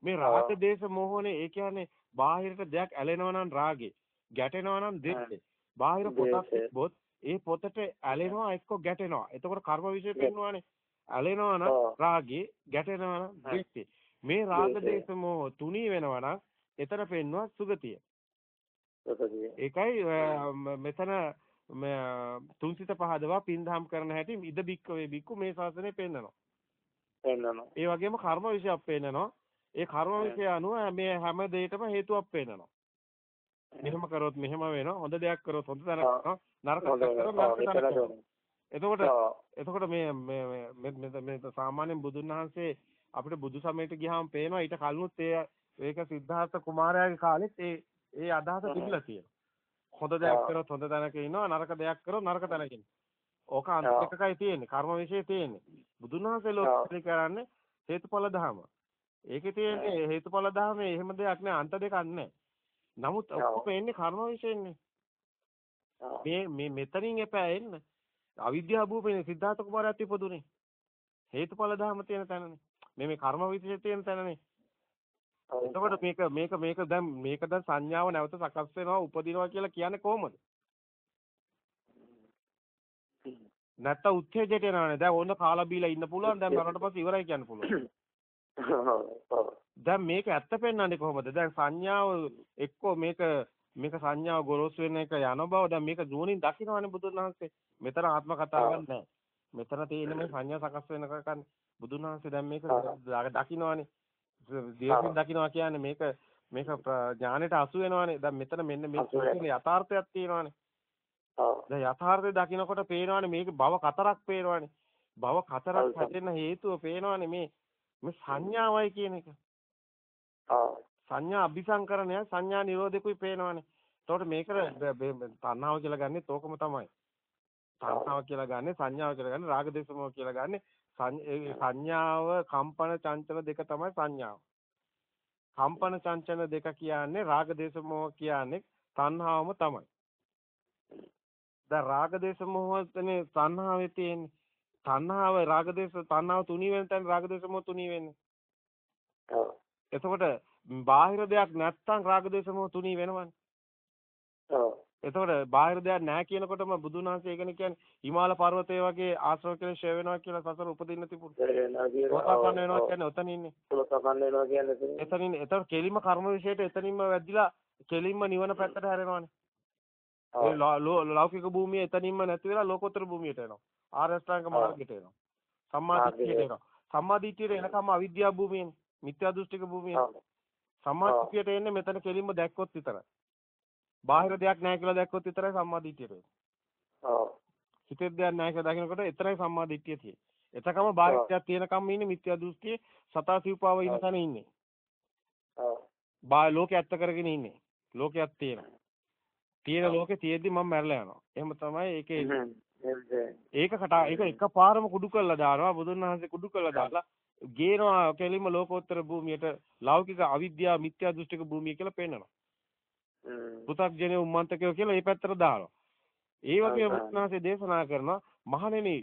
මේ රාග දේශ මොහොනේ ඒ කියන්නේ බාහිරට දෙයක් ඇලෙනවා නම් රාගේ, ගැටෙනවා නම් දෙස්සේ. බාහිර පොතක් තිබ්බොත් ඒ පොතට ඇලෙනවා එක්ක ගැටෙනවා. එතකොට කර්ම විශේෂ පෙන්වන්නේ. ඇලෙනවා නම් රාගේ, ගැටෙනවා නම් දෙස්සේ. මේ රාග දේශ මොහ තුනී වෙනවා නම් එතන පෙන්වනවා සුගතිය. ඒකයි මෙතන තුන්සිත පහදවා පින්දහම් කරන හැටි ඉද බික්ක වේ බික්කු මේ ශාසනය පෙන්නනවා. පෙන්නනවා. ඒ වගේම කර්ම විශයක් පෙන්නනවා. ඒ කර්ම විශය අනුව මේ හැම දෙයකම හේතුවක් පෙන්නනවා. මෙහෙම කරොත් මෙහෙම වෙනවා. හොඳ දෙයක් කරොත් හොඳ තැනක් නරක කරොත් එතකොට එතකොට මේ මේ මේ මේ සාමාන්‍යයෙන් බුදුන් වහන්සේ අපිට බුදු සමයට ගියාම පේනවා ඊට කලිනුත් ඒ ඒක සිද්ධාර්ථ කුමාරයාගේ කාලෙත් ඒ ඒ අදහස තිබිලා තියෙනවා. හොඳ දෙයක් කරොත් හොඳ තැනක ඉන්නවා නරක දෙයක් කරොත් නරක තැනක. ඕක අන්ත එකකයි තියෙන්නේ කර්ම විශ්ේ තියෙන්නේ. බුදුන් වහන්සේ ලෝකෙ කරන්නේ හේතුඵල ධම. ඒකේ තියෙන්නේ හේතුඵල ධමයේ එහෙම දෙයක් නෑ අන්ත දෙකක් නෑ. නමුත් ඔක්කොම එන්නේ කර්ම විශ්ෙන්නේ. මේ මේ මෙතනින් එපා එන්න. අවිද්‍යාව භූපේ සිද්ධාර්ථ කුමාරයාත් ඉපදුනේ. හේතුඵල ධම තියෙන තැනනේ. මේ මේ කර්ම විශ්ේ තියෙන තැනනේ. එතකොට මේක මේක මේක දැන් මේක දැන් සංඥාව නැවත සකස් වෙනවා උපදිනවා කියලා කියන්නේ කොහොමද? නැත්තම් උත්තේජයට එනවනේ. දැන් ඕන කාලා බීලා ඉන්න පුළුවන්. දැන් මරණට පස්සේ ඉවරයි කියන්න පුළුවන්. දැන් මේක ඇත්ත පෙන්වන්නේ කොහොමද? දැන් සංඥාව එක්කෝ මේක මේක සංඥාව ගොරෝසු වෙන එක යන බව දැන් මේක නුවණින් දකින්නවනේ බුදුන් වහන්සේ. මෙතන ආත්ම කතාවක් නැහැ. මෙතන තියෙන මේ සංඥා සකස් වෙන කන්නේ බුදුන් වහන්සේ දැන් මේක දකින්නවනේ. දේශින් දකින්නවා කියන්නේ මේක මේක ඥානෙට අසු වෙනවානේ. දැන් මෙතන මෙන්න මේ කියන්නේ යථාර්ථයක් තියෙනවානේ. දැන් යථාර්ථය දකිනකොට පේනවානේ මේක භව කතරක් පේනවානේ. භව කතරක් හැදෙන්න හේතුව පේනවානේ මේ මේ සංඥාවයි කියන එක. සංඥා අபிසංකරණය සංඥා නිරෝධෙකුයි පේනවානේ. එතකොට මේකට තණ්හාව කියලා ගන්නෙත් ඕකම තමයි. තණ්හාව කියලා ගන්නෙ සංඥාව කියලා ගන්නෙ රාග දේශමෝ කියලා ගන්නෙ සංඥාව කම්පන චංචල දෙක තමයි සංඥාව. කම්පන චංචල දෙක කියන්නේ රාග දේශ මොහ කියන්නේ තණ්හාවම තමයි. දැන් රාග දේශ මොහතනේ තණ්හාවේ තියෙන්නේ. තණ්හාව රාග දේශ තණ්හාව තුනී වෙන තැන රාග දේශ මොහ තුනී වෙන්නේ. ඔව්. එතකොට බාහිර දෙයක් නැත්තම් රාග දේශ මොහ තුනී වෙනවනේ. ඔව්. එතකොට බාහිර දෙයක් නැහැ කියනකොටම බුදුන් වහන්සේ ඒකනේ කියන්නේ හිමාල පර්වතය වගේ ආශ්‍රව කියලා ෂය වෙනවා කියලා සසර උපදින්න තිබුණා. සෝතාපන්න වෙනවා කියන්නේ ඔතන ඉන්නේ. සෝතාපන්න වෙනවා කියන්නේ එතනින් එතකොට කෙලිම කර්ම විශේෂයට එතනින්ම වැදිලා කෙලින්ම නිවන පැත්තට හැරෙනවානේ. ඒ ලෞකික භූමිය එතනින්ම නැති වෙලා ලෝකෝත්තර භූමියට එනවා. ආර්ය අෂ්ටාංග මාර්ගයට එනවා. සම්මා දිට්ඨියට එනවා. සම්මා දිට්ඨියට එනකම් අවිද්‍යා භූමියනේ. මිත්‍යා දෘෂ්ටික භූමියනේ. සම්මා දිට්ඨියට එන්නේ මෙතන කෙලින්ම දැක්කොත් විතරයි. බාහිර දෙයක් නැහැ කියලා දැක්කොත් විතරයි සම්මාදිට්ඨිය වෙන්නේ. ඔව්. හිතේ දෙයක් නැහැ කියලා දකිනකොට එතරම් සම්මාදිට්ඨිය තියෙන්නේ. එතකම බාහිර දෙයක් තියෙනකම් ඉන්නේ මිත්‍යා දෘෂ්ටියේ සතා සිව්පාව ඉන්න තැන ඉන්නේ. ඔව්. බා ලෝකේ ඇත්ත කරගෙන ඉන්නේ. ලෝකයක් තියෙනවා. තියෙන ලෝකේ තියෙද්දි මම මැරලා යනවා. එහෙම තමයි ඒකේ ඒක කතා ඒක එකපාරම කුඩු කරලා දානවා බුදුන් වහන්සේ කුඩු කරලා දාලා ගේනවා කෙලින්ම ලෝකෝත්තර භූමියට ලෞකික අවිද්‍යාව මිත්‍යා දෘෂ්ටික භූමිය කියලා පෙන්නනවා. පෘථග්ජන උම්මන්තකයෝ කියලා මේ පැත්තට දානවා. ඒ වගේම බුදුනාසේ දේශනා කරනවා මහණෙනි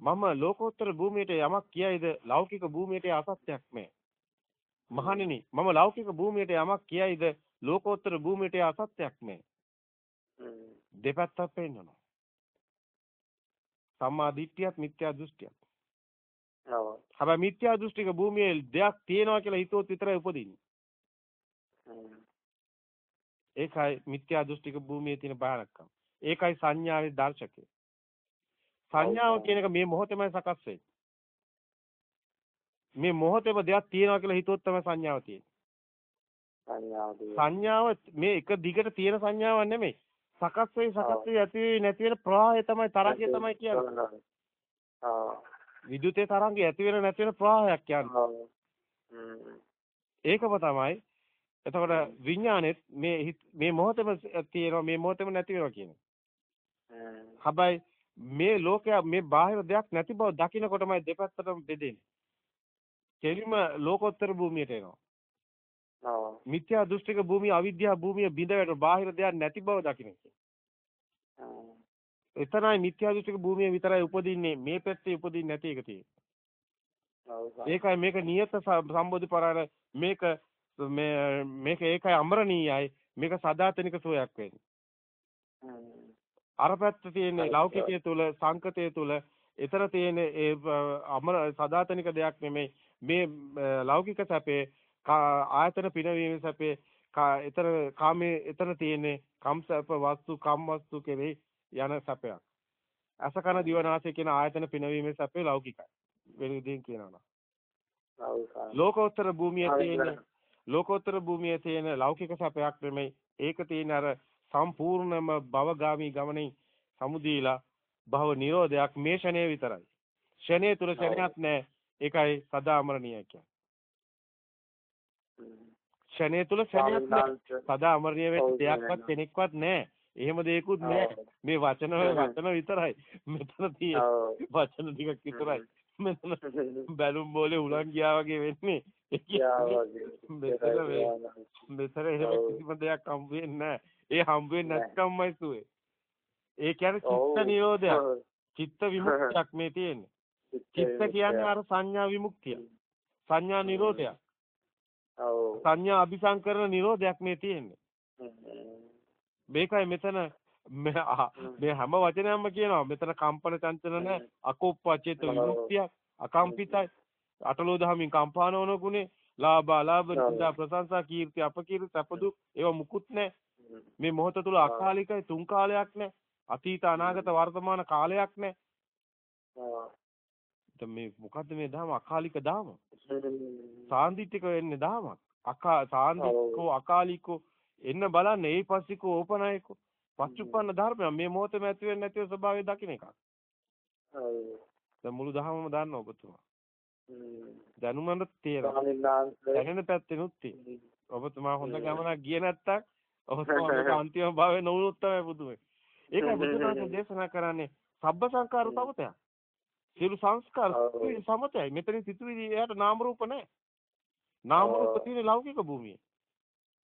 මම ලෝකෝත්තර භූමියට යමක් කියයිද ලෞකික භූමියට අසත්‍යක් නෑ. මහණෙනි මම ලෞකික භූමියට යමක් කියයිද ලෝකෝත්තර භූමියට අසත්‍යක් නෑ. දෙපැත්තක් පෙන්නනවා. සම්මා දිට්ඨියත් මිත්‍යා දෘෂ්ටියත්. ඔව්. හැබැයි මිත්‍යා දෘෂ්ටික භූමියේ දෙයක් තියෙනවා කියලා හිතුවොත් විතරයි උපදින්නේ. ඒකයි මිත්‍යා දෘෂ්ටික භූමියේ තියෙන භයානකම. ඒකයි සංඥාවේ දර්ශකය. සංඥාව කියන එක මේ මොහොතේමයි සකස් වෙන්නේ. මේ මොහොතේම දෙයක් තියෙනවා කියලා හිතුවොත් තමයි සංඥාව තියෙන්නේ. සංඥාව මේ එක දිගට තියෙන සංඥාවක් නෙමෙයි. සකස් වෙයි සකස් වෙයි ඇති වෙයි නැති වෙන ප්‍රවාහය තමයි තරංගය තමයි කියන්නේ. විදුලිතේ තරංගය ඇති වෙන නැති වෙන ප්‍රවාහයක් කියන්නේ. ඒකම තමයි එතකොට විඥානෙත් මේ මේ මොහොතේම තියෙනවා මේ මොහොතේම නැති වෙනවා කියන්නේ. හැබැයි මේ ලෝකය මේ බාහිර දෙයක් නැති බව දකිනකොටමයි දෙපැත්තටම බෙදෙන්නේ. කෙලිම ලෝකෝත්තර භූමියට එනවා. මිත්‍යා දෘෂ්ටික භූමිය අවිද්‍යා භූමිය බිඳ බාහිර දෙයක් නැති බව දකින්න. එතනයි මිත්‍යා දෘෂ්ටික භූමිය විතරයි උපදින්නේ මේ පැත්තේ උපදින්නේ නැති එක තියෙන්නේ. ඒකයි මේක නියත සම්බෝධි පරාර මේක මේ මේක ඒකයි අමරණීයයි මේක සදාතනික සෝයක් වෙන්නේ. අර පැත්ත තියෙන ලෞකිකයේ තුල සංකතයේ තුල ඊතර තියෙන ඒ අමර සදාතනික දෙයක් නෙමෙයි මේ ලෞකික සැපේ ආයතන පිනවීම සැපේ ඊතර කාමයේ ඊතර තියෙන කම් සැප වස්තු කම් වස්තු කෙරෙහි යන සැපයක්. අසකන දිවනාසය කියන ආයතන පිනවීමේ සැපේ ලෞකිකයි. වෙන විදිහින් කියනවා නම්. ලෝකෝත්තර භූමියේ තියෙන ලෝකෝත්තර භූමියේ තියෙන ලෞකික සැපයක් නෙමෙයි ඒක තියෙන අර සම්පූර්ණම භවගාමි ගමනේ සමුදීලා භව නිරෝධයක් මේ ෂණය විතරයි. ෂණය තුල ෂණයක් නැහැ. ඒකයි සදා අමරණීය කියන්නේ. ෂණය තුල ෂණයක් නැහැ. සදා අමරණීය වෙච්ච දෙයක්වත් කෙනෙක්වත් නැහැ. එහෙම දෙයක්වත් නැහැ. මේ වචන වචන විතරයි. මෙතන තියෙන වචන ටිකක් විතරයි. මෙතන බැලුම් බෝලේ උලන් ගියා වගේ වෙන්නේ. මෙතන එහෙම කිසිම දෙයක් හම්බ වෙන්නේ නැහැ. ඒ හම්බ වෙන්නේ නැත්කම්මයි සුවේ. ඒ කියන්නේ චිත්ත නිරෝධයක්. චිත්ත විමුක්තියක් මේ තියෙන්නේ. චිත්ත කියන්නේ අර සංඥා විමුක්තිය. සංඥා නිරෝධයක්. සංඥා අபிසංකරණ නිරෝධයක් මේ තියෙන්නේ. මේකයි මෙතන මේ හැම වචනයක්ම කියනවා මෙතන කම්පන චංචල නැහැ අකෝප්පචේත විමුක්තිය අකම්පිතයි අටලෝ දහමින් කම්පාන වන ගුණේ ලාභ අලාභ නිന്ദා ප්‍රශංසා කීර්ති අපකීර්ති සපදු ඒවා මුකුත් නැහැ මේ මොහොත තුල අකාලිකයි තුන් කාලයක් නැහැ අතීත අනාගත වර්තමාන කාලයක් නැහැ දැන් මේ මොකද්ද මේ ධම අකාලික ධම සාන්දිටික වෙන්නේ ධමක් අකා සාන්දිටිකෝ අකාලිකෝ එන්න බලන්න. ඒ පස්සිකෝ ඕපනායකෝ. පච්චුප්පන්න ධර්මය මේ මොහොතේම ඇති වෙන්නේ නැතිව ස්වභාවය දකින්න එකක්. ඔව්. දැන් මුළු දහමම දන්න ඔබතුමා. දැනුමකට තේරෙනවා. දැනෙන පැත්තෙනුත් තියෙනවා. ඔබතුමා හොඳ ගමනක් ගියේ නැත්තම් ඔබතුමා අන්තිම භාවයේ නොවුනොත් තමයි පුදුමයි. ඒකයි බුදුනාථ දේශනා කරන්නේ සබ්බ සංකාර සමතයක්. සියලු සංස්කාර සමතයයි. මෙතන සිතුවිලි එයාට නාම රූප නැහැ. නාම රූප තියෙන ලෞකික භූමියේ.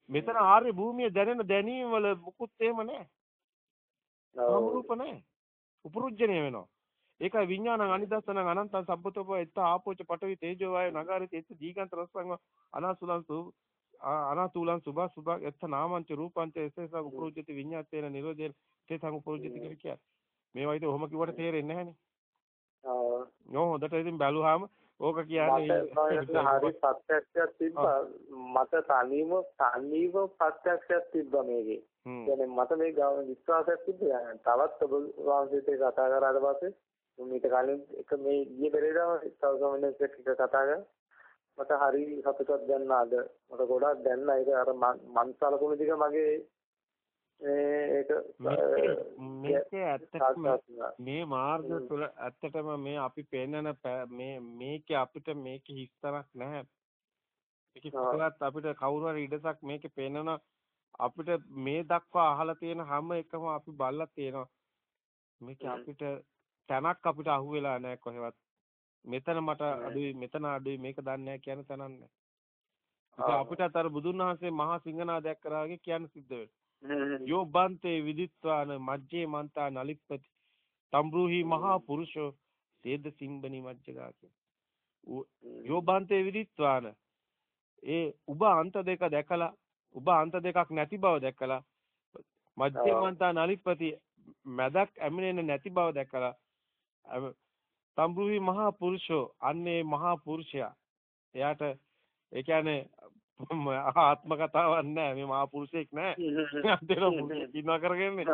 මෙතන ආර්ය භූමිය දැනෙන දැනීම වල මුකුත් එහෙම නැහැ. නාම රූප නැහැ. උපරුජ්ජණය වෙනවා. ඒකයි විඥානං අනිදස්සනං අනන්තං සම්පතෝප එත්ත ආපෝච පඨවි තේජෝ වායෝ නගාරිත එත්ත දීගන්ත රස්සං අනාසුලං සු අනාතුලං සුභ සුභ එත්ත නාමංච රූපංච එසේස උපරුජ්ජති විඤ්ඤාතේන නිරෝධේන තේ උපරුජ්ජති කියලා කියන්නේ. මේවා ඉතින් ඔහොම කිව්වට තේරෙන්නේ නැහනේ. ඔව්. නෝ හොඳට ඉතින් බැලුවාම ඕක කියන්නේ හරි ප්‍රත්‍යක්ෂයක් තිබ්බා මට තනියම තනියම ප්‍රත්‍යක්ෂයක් තිබ්බා මේකේ. කියන්නේ මට මේ ගාම විශ්වාසයක් තිබ්බා. තවත් ඔබ වහන්සේට කතා කරාට පස්සේ මීට කලින් එක මේ ඊයේ පෙරේදා තව එක කතා කරා. මට හරි සතුටක් දැන්න අද මට ගොඩක් දැන්න ඒක අර මන් සලකුණු ටික මගේ ඒක මේක ඇත්තටම මේ මාර්ග තුල ඇත්තටම මේ අපි පෙන්නන මේ මේක අපිට මේක හිස්තරක් නැහැ. මේක කොහොමවත් අපිට කවුරු හරි ඉඩසක් මේකේ පෙන්නන අපිට මේ දක්වා අහලා තියෙන හැම එකම අපි බලලා තියෙනවා. මේක අපිට තැනක් අපිට අහු වෙලා නැහැ කොහෙවත්. මෙතන මට අඩුයි මෙතන අඩුයි මේක දන්නේ නැහැ කියන තැනක් නැහැ. අපිටත් අර බුදුන් වහන්සේ මහා සිංහනාදයක් කරා වගේ කියන්න සිද්ධ වෙනවා. යෝ බන්තේ විදිත්වාන මජ්ජේ මන්තා නලිප්පති තම්බ්‍රුහි මහා පුරුෂෝ සේද සිම්බනි මජ්ජගා යෝ බන්තේ විදිත්වාන. ඒ උබ අන්ත දෙක දැකලා උබ අන්ත දෙකක් නැති බව දැකලා මජ්ජේ මන්තා නලිප්පති මැදක් ඇමිනෙන්නේ නැති බව දැකලා තම්බුහි මහා පුරුෂෝ අන්නේ මහා පුරුෂයා. එයාට ඒ කියන්නේ ආත්ම කතාවක් නෑ. මේ මහා පුරුෂයෙක් නෑ. අතේර පුරුෂයෙක් ඉන්නවා කරගන්නේ.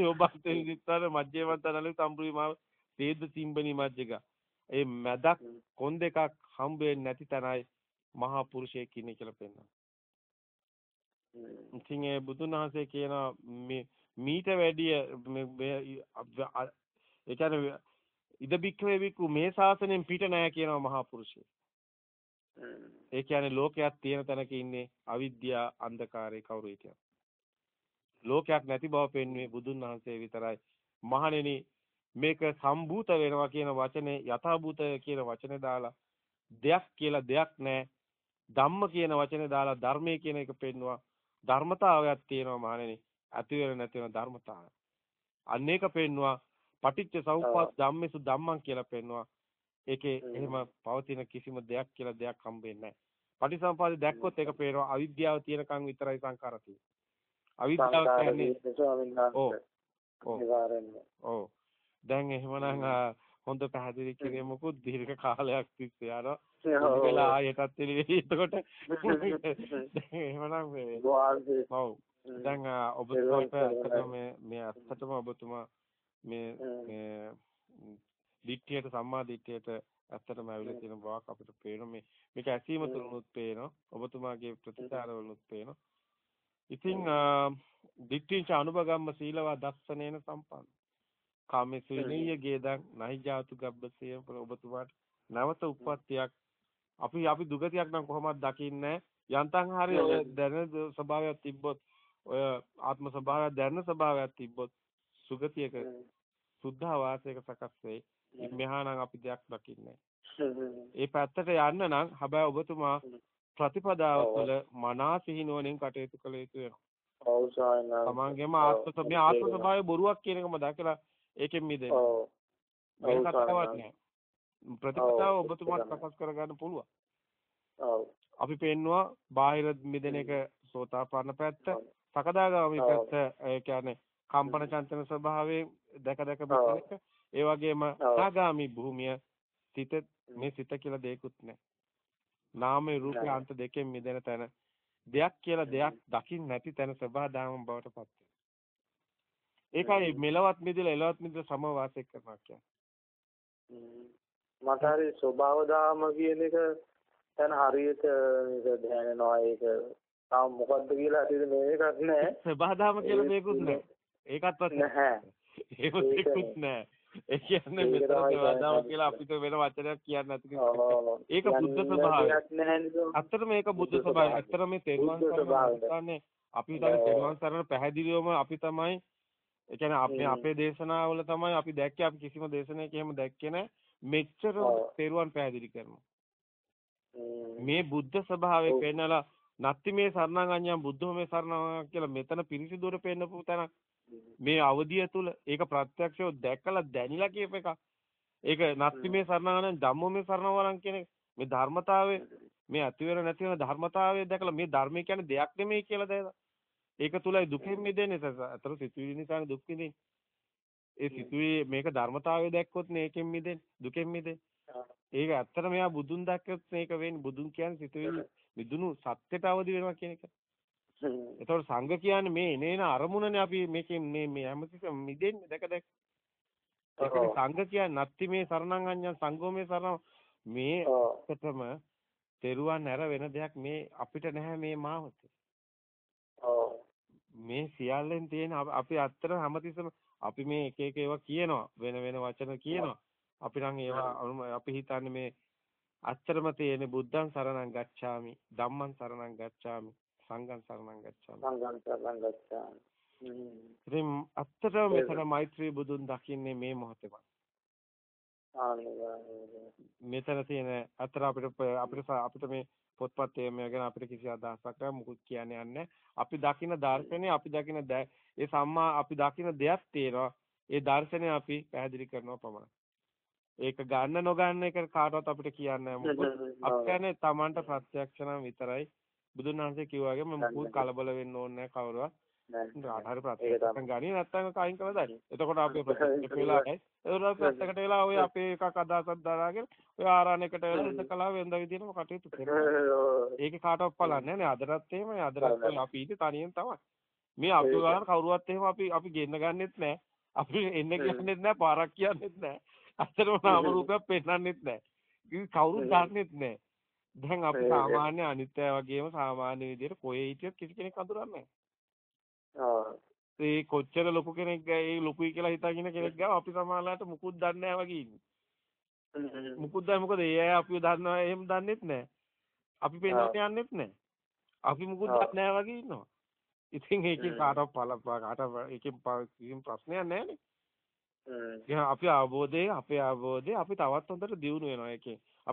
ඔබත් ඉස්සර මජ්ජේ වන්තනලු තම්බුහි මහා තේද සිම්බනි මජ්ජක ඒ මැදක් කොන් දෙකක් හම්බෙන්නේ නැති තැනයි මහා පුරුෂයෙක් ඉන්නේ කියලා පෙන්නනවා. ඉතින් ඒ බුදුන් වහන්සේ කියන මේ මීට වැඩිය ඒ කියන්නේ ඉද බික්කවේ බික්කු මේ ශාසනයෙන් පිට නෑ කියනවා මහා පුරුෂය. ඒ කියන්නේ ලෝකයක් තියෙන තැනක ඉන්නේ අවිද්‍යා අන්ධකාරයේ කවුරු හිටියත්. ලෝකයක් නැති බව පෙන්වන්නේ බුදුන් වහන්සේ විතරයි. මහණෙනි මේක සම්භූත වෙනවා කියන වචනේ යථාභූත කියන වචනේ දාලා දෙයක් කියලා දෙයක් නැහැ. ධම්ම කියන වචනේ දාලා ධර්මයේ කියන එක පෙන්නවා. ධර්මතාවයක් තියෙනවා මහණෙනි. ඇති වෙන නැති වෙන ධර්මතාවය. අන්න ඒක පෙන්නවා පටිච්ච සමුප්පාද ධම්මේසු ධම්මං කියලා පෙන්නවා. ඒකේ එහෙම පවතින කිසිම දෙයක් කියලා දෙයක් හම්බෙන්නේ නැහැ. පටිසම්පාදේ දැක්කොත් ඒක පේනවා අවිද්‍යාව තියෙනකන් විතරයි සංකාර තියෙන්නේ. අවිද්‍යාව කියන්නේ ඔව්. ඔව්. දැන් එහෙමනම් හොඳ පැහැදිලි කිරීමකුත් දීර්ඝ කාලයක් තිස්සේ අර වෙලා ආයතත් එළියේ එතකොට එහෙමනම් මේ ඔව්. දැන් ඔබතුමාට මේ මේ අත්තටම ඔබතුමා මේ මේ දිට්ඨියට සම්මා දිට්ඨියට ඇත්තටම ඇවිල්ලා තියෙන බවක් අපිට පේනවා. මේ මේක ඇසීම තුලනුත් පේනවා. ඔබතුමාගේ ප්‍රතිචාර වලනුත් පේනවා. ඉතින් දිට්ඨිංච අනුභගම්ම සීලවා දස්සනේන සම්පන්න. කාමේසුනීය ගේදන් නහි ජාතු ගබ්බසය ඔබතුමාට නැවත උප්පත්තියක්. අපි අපි දුගතියක් නම් කොහොමද දකින්නේ යන්තම් හරි දැනෙන ස්වභාවයක් තිබ්බොත් ඔය ආත්ම ස්වභාවයක් දැනෙන ස්වභාවයක් තිබ්බොත් සුගතියක සුද්ධ වාසයක සකස් වෙයි. මෙහා නම් අපි දෙයක් දකින්නේ ඒ පැත්තට යන්න නම් හැබැයි ඔබතුමා ප්‍රතිපදාව තුළ මනා සිහිනුවණින් කටයුතු කළ යුතු වෙනවා. ඔව් සායනා. තමන්ගේම ආත්ම ස්වභාවය ආත්ම ස්වභාවය බොරුවක් කියන එකම දැකලා ඒකෙන් මිදෙන්න. ඔව්. වෙන කතාවක් නෑ. ප්‍රතිපදාව ඔබතුමාට සකස් කරගන්න පුළුවන්. ඔව්. අපි පෙන්නවා බාහිර මිදෙන එක සෝතාපන්න පැත්ත, සකදාගාමි පැත්ත ඒ කියන්නේ කම්පන චංචන ස්වභාවයෙන් දැක දැක මිදෙන එක. ඒ වගේම සාගාමි භූමිය සිත මේ සිත කියලා දෙයක්වත් නැහැ. නාමයේ රූපේ අන්ත දෙකෙන් මිදෙන තැන. දෙයක් කියලා දෙයක් දකින්න නැති තැන සබහාදාම බවට පත් ඒකයි මෙලවත් මිදෙලා එලවත් මිදෙලා සම වාසය කරනවා කියන්නේ. මට හරි ස්වභාව දාම කියන එක දැන් හරියට මේක දැනනවා. ඒක තාම මොකද්ද කියලා හිතේ මේකක් නෑ. සබහාදාම කියලා දෙයක්වත් නෑ. ඒකත්වත් නැහැ. ඒකත් නෑ. ඒ කියන්නේ මෙතන සවාදාව කියලා අපිට වෙන වචනයක් කියන්න නැති ඒක බුද්ධ ස්වභාවය. ඇත්තටම මේක බුද්ධ ස්වභාවය. ඇත්තටම මේ තෙරුවන් සරණ අපි හිතන්නේ තෙරුවන් සරණ පැහැදිලිවම අපි තමයි ඒ කියන්නේ අපි අපේ දේශනාවල තමයි අපි දැක්කේ. අපි කිසිම දේශනාවක එහෙම දැක්කේ නැහැ. මෙච්චර තෙරුවන් පැහැදිලි කරනවා. මේ බුද්ධ ස්වභාවය පෙන්නලා නත්ති මේ සරණං අඤ්ඤං බුද්ධෝ මේ සරණං කියලා මෙතන පිරිසිදුර පෙන්නපු තැනක් මේ අවධිය තුල ඒක ප්‍රත්‍යක්ෂව දැකලා දැනිලා කියප එක. ඒක නත්ති මේ සරණාන ධම්මෝ මේ සරණවරන් කියන මේ ධර්මතාවය මේ ඇති වෙන නැති වෙන ධර්මතාවය දැකලා මේ ධර්මය කියන්නේ දෙයක් නෙමෙයි කියලා දැනලා. ඒක තුලයි දුකෙන් මිදෙන්නේ. අතර සිතුවිලි නිසානේ දුක් විඳින්නේ. ඒ සිතුවේ මේක ධර්මතාවය දැක්කොත් නේ ඒකෙන් මිදෙන්නේ. දුකෙන් මිදෙන්නේ. ඒක ඇත්තට මෙයා බුදුන් දැක්කොත් මේක වෙන්නේ. බුදුන් කියන්නේ සිතුවිලි මිදුණු සත්‍යයට අවදි වෙනවා කියන එක. එතකොට සංඝ කියන්නේ මේ එනේන අරමුණනේ අපි මේකෙන් මේ මේ හැමතිස්සෙම මිදෙන්නේ දැක දැක. ඒකනේ සංඝ කියන්නේ නැත්ති මේ සරණං අඤ්ඤං සංඝෝ මේ සරණ මේ එකටම තෙරුවන් නැර වෙන දෙයක් මේ අපිට නැහැ මේ මාවතේ. මේ සියල්ලෙන් තියෙන අපි අත්තර හැමතිස්සෙම අපි මේ එක එක ඒවා කියනවා වෙන වෙන වචන කියනවා. අපි නම් ඒවා අපි හිතන්නේ මේ අච්චරම තියෙන බුද්ධං සරණං ගච්ඡාමි ධම්මං සරණං ගච්ඡාමි සංඝං සරණං ගච්ඡාමි. සංඝං සරණං ගච්ඡාමි. ඉතින් අත්තටම මෙතන මෛත්‍රී බුදුන් දකින්නේ මේ මොහොතේම. මෙතන තියෙන අතර අපිට අපිට අපිට මේ පොත්පත් මේ ගැන අපිට කිසි අදහසක් මුකුත් කියන්නේ නැහැ. අපි දකින දර්ශනේ අපි දකින ඒ සම්මා අපි දකින දෙයක් තියෙනවා. ඒ දර්ශනය අපි පැහැදිලි කරනවා පමණයි. ඒක ගන්න නොගන්න එක කාටවත් අපිට කියන්න නැහැ. මොකද අපි කියන්නේ Tamanට ප්‍රත්‍යක්ෂ නම් විතරයි බුදුන් වහන්සේ කිව්වා වගේ මම මුකුත් කලබල වෙන්න ඕනේ නැහැ කවුරුවත්. ආධාර ප්‍රත්‍යක්ෂයෙන් ගනි නැත්තම් කයින් කළා දාන්න. එතකොට අපි ප්‍රත්‍යක්ෂ වෙලායි. ඒතකොට පැත්තකට වෙලා ඔය අපේ එකක් අදහසක් දාලාගෙන ඔය ආරණයකට වෙලා කලාව වෙනද විදිහටම කටයුතු කරනවා. ඒකේ කාටවත් පලන්නේ නැහැ. අදටත් එහෙමයි. අදටත් අපි ඉති තනියෙන් තමයි. මේ අපි ගාන කවුරුවත් එහෙම අපි අපි ගෙන්න ගන්නෙත් නැහැ. අපි එන්න කියන්නෙත් නැහැ. පාරක් කියන්නෙත් නැහැ. අතරම නාම රූපයක් පෙන්වන්නෙත් නැහැ. කවුරුත් දන්නෙත් නැහැ. දැන් අපි සාමාන්‍ය අනිත්‍ය වගේම සාමාන්‍ය විදිහට කොහේ හිටියත් කිසි කෙනෙක් අඳුරන්නේ නැහැ. ඒ කොච්චර ලොකු කෙනෙක් ඒ ලොකුයි කියලා හිතාගෙන කෙනෙක් ගාව අපි සමාජලාට මුකුත් දන්නේ නැහැ වගේ ඉන්නේ. මුකුත් දැන් මොකද ඒ අය අපිව දන්නවා එහෙම දන්නෙත් නැහැ. අපි පෙන්නන්න යන්නෙත් නැහැ. අපි මුකුත් දන්නේ නැහැ වගේ ඉන්නවා. ඉතින් ඒකේ කාටවත් පළ කාටවත් ඒකෙන් කිසිම ප්‍රශ්නයක් නැහැ නේ. අපි අවබෝධයේ අපේ අවබෝධය අපි තවත් හොඳට දියුණු වෙනවා ඒකේ.